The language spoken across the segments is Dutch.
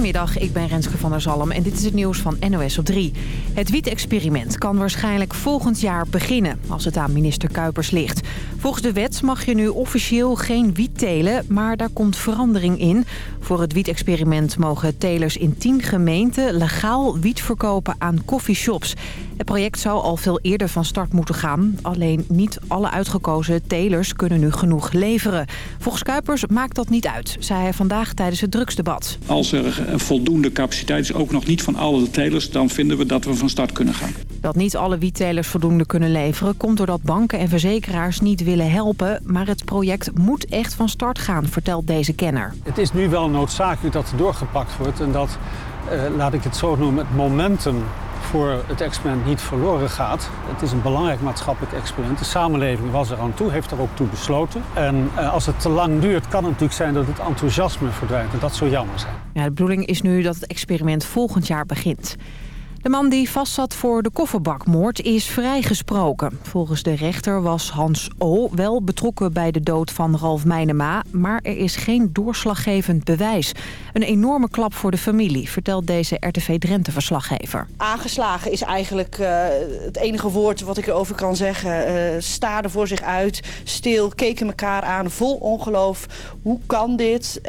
Goedemiddag, ik ben Renske van der Zalm en dit is het nieuws van NOS op 3. Het wiet-experiment kan waarschijnlijk volgend jaar beginnen, als het aan minister Kuipers ligt. Volgens de wet mag je nu officieel geen wiet telen, maar daar komt verandering in. Voor het wiet-experiment mogen telers in 10 gemeenten legaal wiet verkopen aan coffeeshops. Het project zou al veel eerder van start moeten gaan. Alleen niet alle uitgekozen telers kunnen nu genoeg leveren. Volgens Kuipers maakt dat niet uit, zei hij vandaag tijdens het drugsdebat. Als er voldoende capaciteit is, ook nog niet van alle telers... dan vinden we dat we van start kunnen gaan. Dat niet alle wiettelers voldoende kunnen leveren... komt doordat banken en verzekeraars niet willen helpen. Maar het project moet echt van start gaan, vertelt deze kenner. Het is nu wel noodzakelijk dat er doorgepakt wordt... en dat, eh, laat ik het zo noemen, het momentum voor het experiment niet verloren gaat. Het is een belangrijk maatschappelijk experiment. De samenleving was er aan toe, heeft er ook toe besloten. En eh, als het te lang duurt, kan het natuurlijk zijn dat het enthousiasme verdwijnt. En dat zou jammer zijn. Ja, de bedoeling is nu dat het experiment volgend jaar begint. De man die vastzat voor de kofferbakmoord is vrijgesproken. Volgens de rechter was Hans O. wel betrokken bij de dood van Ralf Meinema... maar er is geen doorslaggevend bewijs. Een enorme klap voor de familie, vertelt deze RTV Drenthe-verslaggever. Aangeslagen is eigenlijk uh, het enige woord wat ik erover kan zeggen. Uh, staarden voor zich uit, stil, keken elkaar aan, vol ongeloof. Hoe kan dit?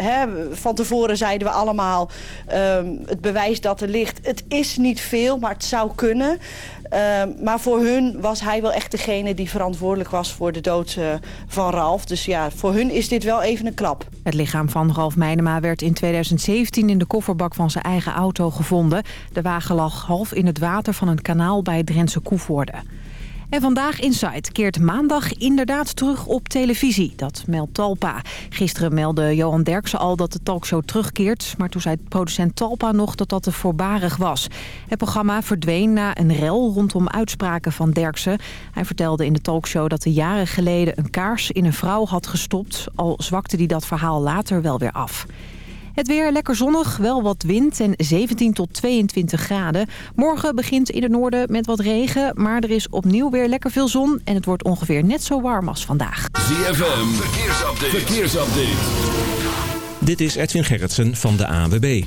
Van tevoren zeiden we allemaal, uh, het bewijs dat er ligt, het is niet veel maar het zou kunnen. Uh, maar voor hun was hij wel echt degene die verantwoordelijk was voor de dood uh, van Ralf. Dus ja, voor hun is dit wel even een klap. Het lichaam van Ralf Meinema werd in 2017 in de kofferbak van zijn eigen auto gevonden. De wagen lag half in het water van een kanaal bij Drentse Koevoorde. En vandaag Inside keert maandag inderdaad terug op televisie. Dat meldt Talpa. Gisteren meldde Johan Derksen al dat de talkshow terugkeert. Maar toen zei producent Talpa nog dat dat te voorbarig was. Het programma verdween na een rel rondom uitspraken van Derksen. Hij vertelde in de talkshow dat hij jaren geleden een kaars in een vrouw had gestopt. Al zwakte hij dat verhaal later wel weer af. Het weer lekker zonnig, wel wat wind en 17 tot 22 graden. Morgen begint in het noorden met wat regen, maar er is opnieuw weer lekker veel zon... en het wordt ongeveer net zo warm als vandaag. ZFM, verkeersupdate. verkeersupdate. Dit is Edwin Gerritsen van de AWB.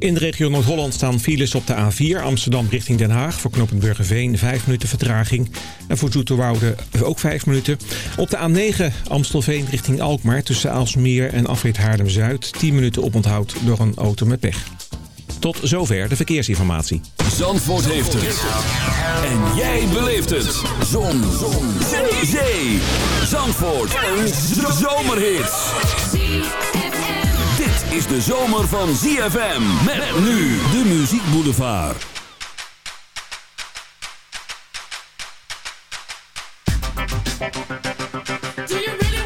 In de regio Noord-Holland staan files op de A4 Amsterdam richting Den Haag. Voor knooppunt Burgerveen 5 minuten vertraging. En voor Zoeterwoude ook 5 minuten. Op de A9 Amstelveen richting Alkmaar tussen Aalsmeer en Afrit Haarlem-Zuid. 10 minuten oponthoud door een auto met pech. Tot zover de verkeersinformatie. Zandvoort heeft het. En jij beleeft het. Zon. Zon. Zee. Zandvoort. Een zomerhit is de zomer van ZFM. Met nu de Muziek Boulevard. Do you really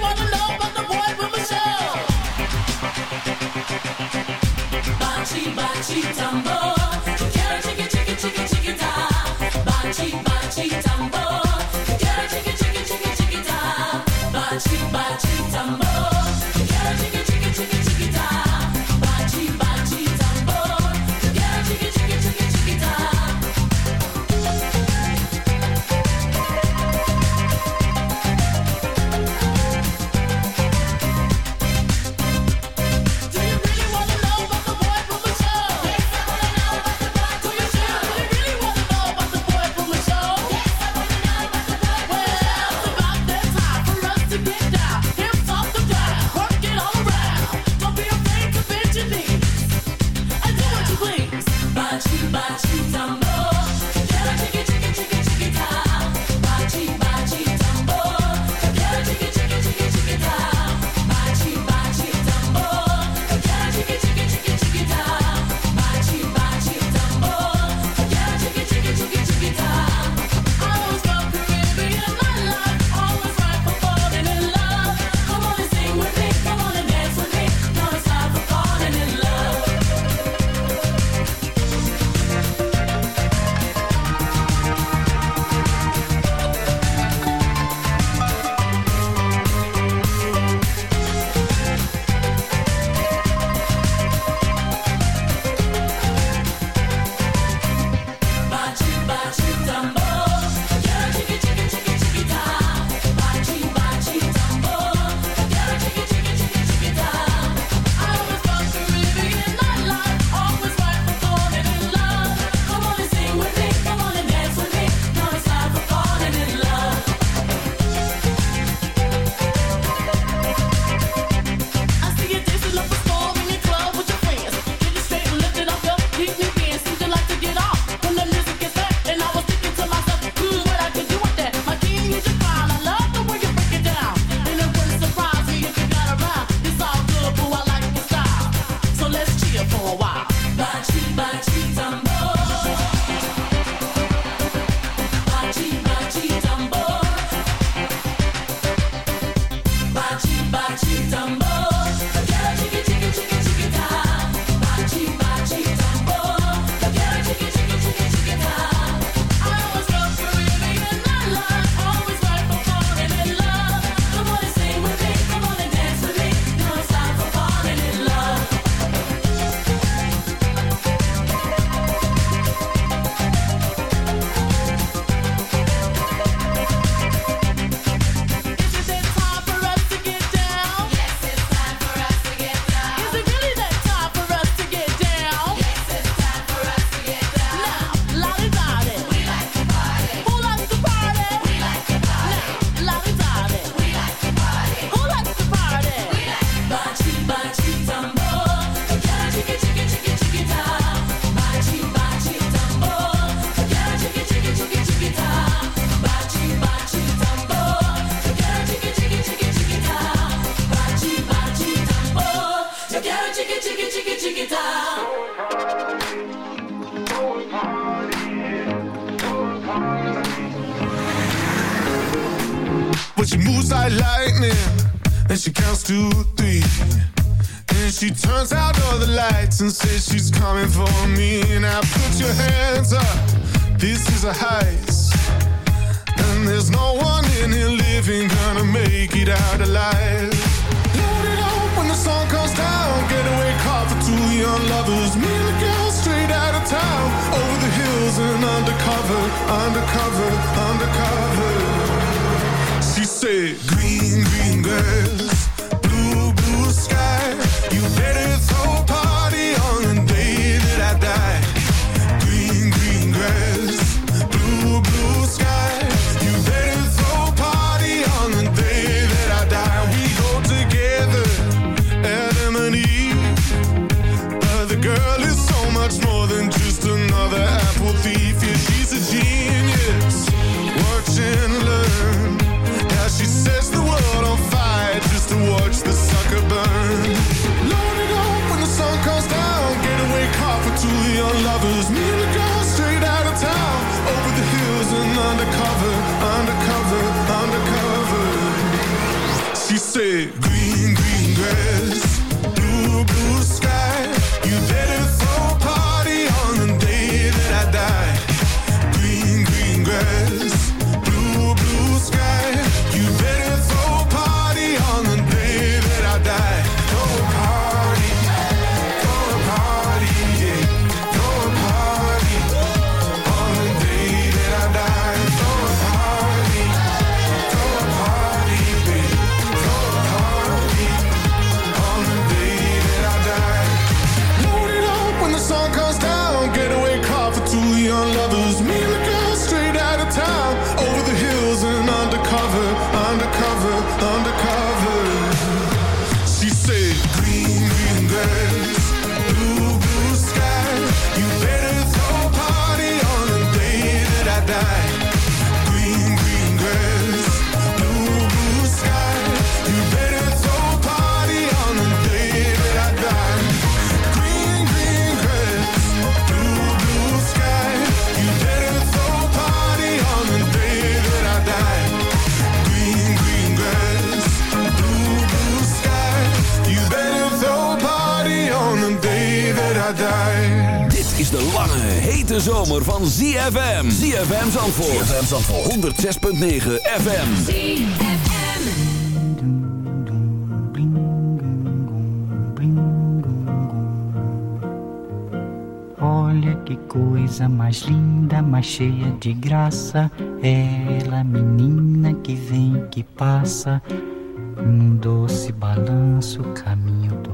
de lange, hete zomer van ZFM. ZFM Zandvoort. ZFM Zandvoort. 106.9 FM. ZFM. Olha que coisa mais linda, mais cheia de graça. Ela, menina que vem, que passa. Num doce balanço, caminho do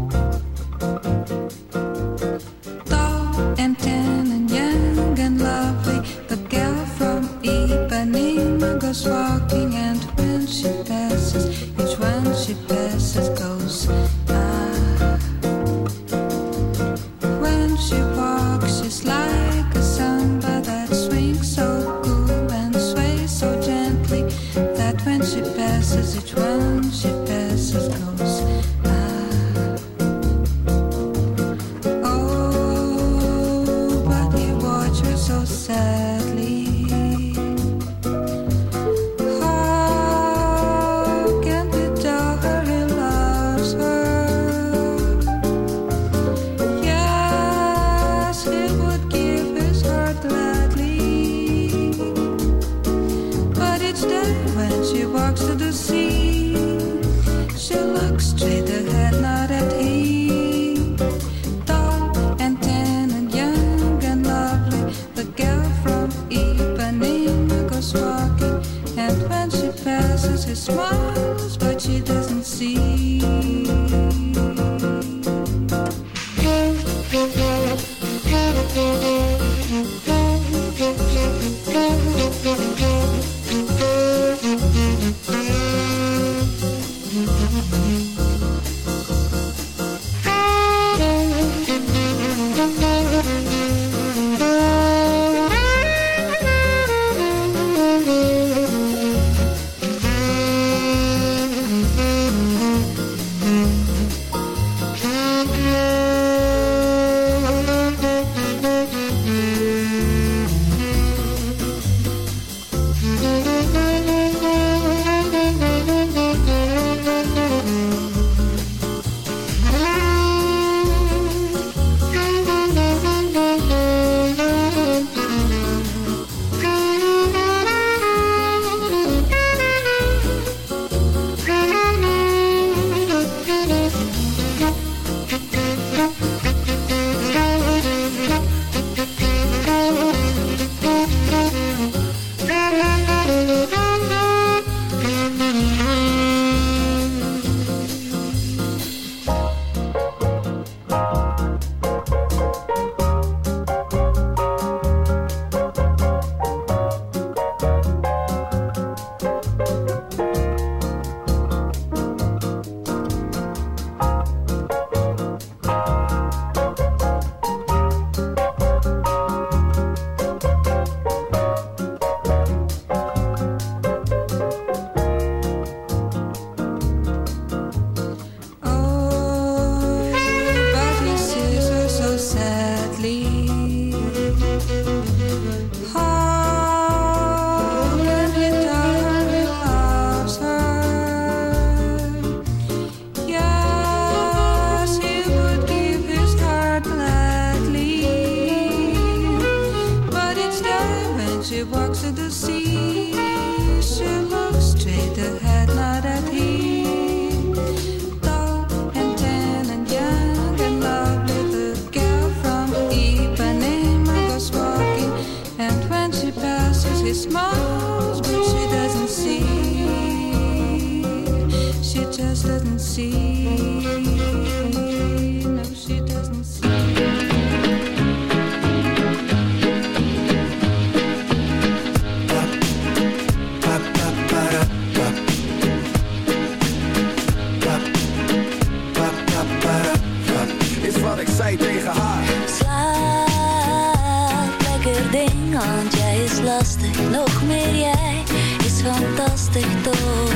nog meer jij is fantastisch toch.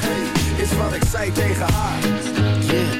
Hey, is wat ik zei tegen haar.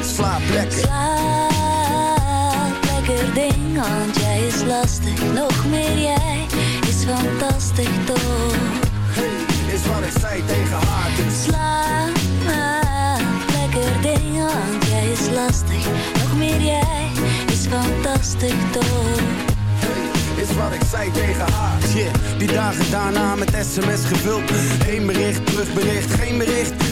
Slaap lekker. Slaap lekker ding, want jij is lastig. Nog meer jij is fantastisch toch. Hey, is wat ik zei tegen haar, dus Slaap lekker ding, want jij is lastig. Nog meer jij is fantastisch toch. is wat ik zei tegen haar. Yeah, die dagen daarna met sms gevuld. Heen bericht, terugbericht, geen bericht.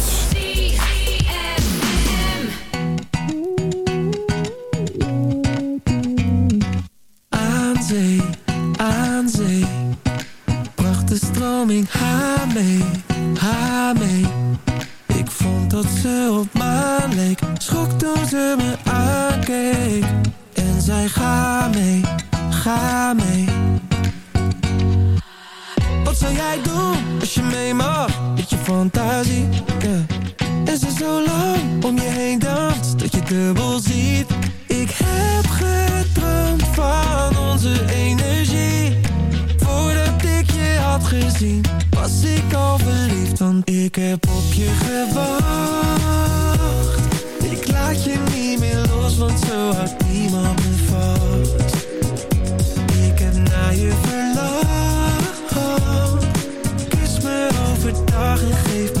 was ik al verliefd Want ik heb op je gewacht. Ik laat je niet meer los Want zo had niemand me fout. Ik heb naar je verlangd Kus me overdag en geef me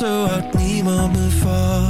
så at niemand for.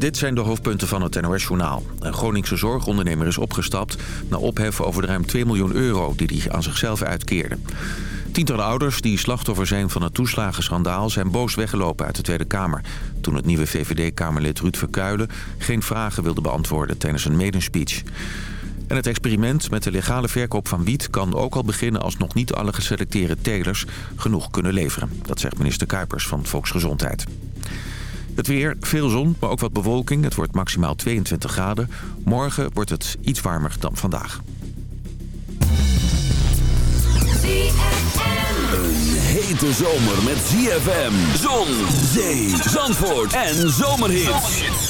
dit zijn de hoofdpunten van het NOS-journaal. Een Groningse zorgondernemer is opgestapt... na ophef over de ruim 2 miljoen euro die hij aan zichzelf uitkeerde. Tientallen ouders die slachtoffer zijn van het toeslagenschandaal... zijn boos weggelopen uit de Tweede Kamer... toen het nieuwe VVD-Kamerlid Ruud Verkuilen... geen vragen wilde beantwoorden tijdens een medenspeech. En het experiment met de legale verkoop van wiet kan ook al beginnen... als nog niet alle geselecteerde telers genoeg kunnen leveren. Dat zegt minister Kuipers van Volksgezondheid. Het weer, veel zon, maar ook wat bewolking. Het wordt maximaal 22 graden. Morgen wordt het iets warmer dan vandaag. Een hete zomer met ZFM, zon, zee, zandvoort en zomerhits.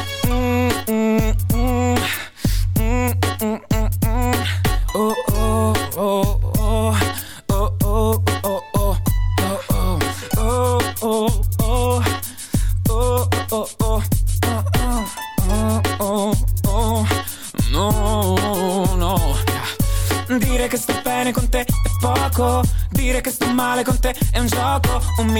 Mm, mm, mm. Mm, mm, mm, mm. Oh, oh, oh,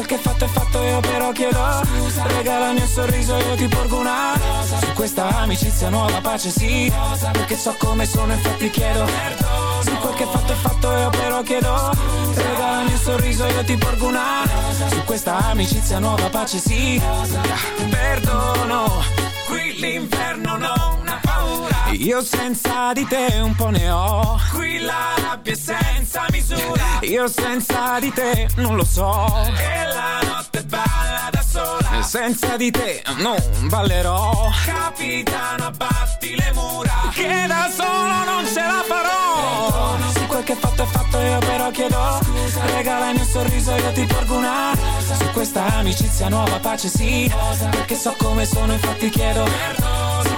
quel che fatto è fatto io però chiedo. Scusa Regalami un sorriso io ti porgo una Rosa. Su questa amicizia nuova pace sì. Rosa. Perché so come sono infatti chiedo Perdono. Se quel che fatto è fatto io però chiedo. Scusa Regalami un sorriso io ti porgo una Rosa. Su questa amicizia nuova pace sì. Perdono. Qui l'inferno non paura Io senza di te un po' ne ho. Qui la rabbia è senza misura. Io senza di te non lo so. E la notte balla da sola. E senza di te non ballerò. Capitano abbatti le mura. Che da solo non ce la farò. Se quel che fatto è fatto io però chiedo Scusa. Regalami un sorriso io ti porgo una. Su questa amicizia nuova pace sì. Perché so come sono infatti chiedo Perdono.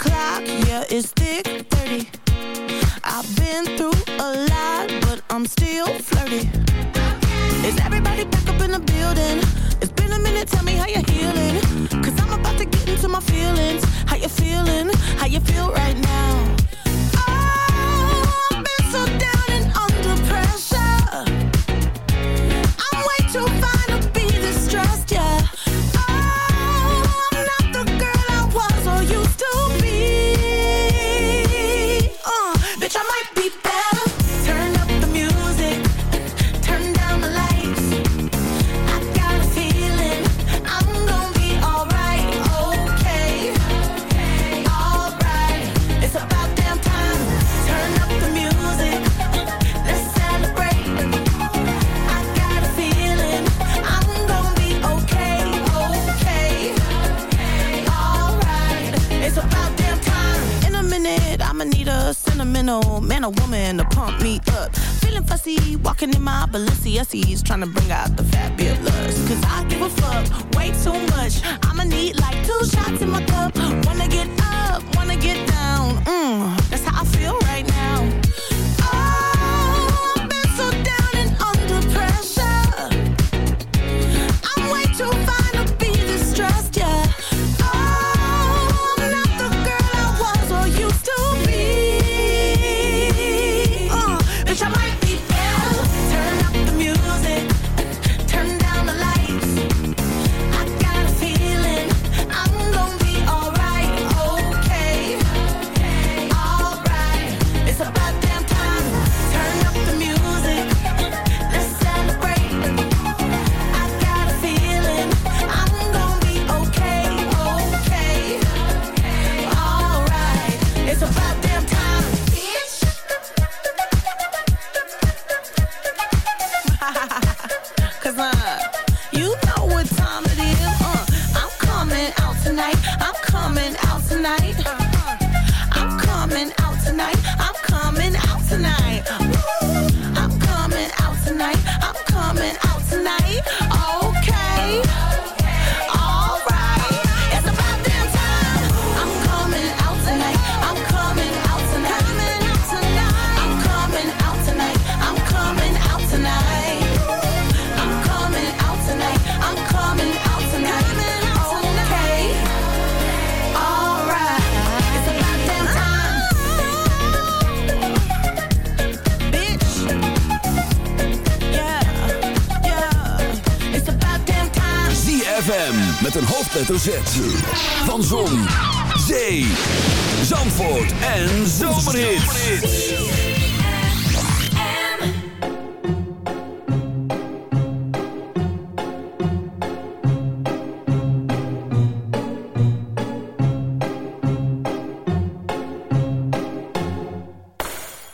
clock, yeah, it's thick.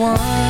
one.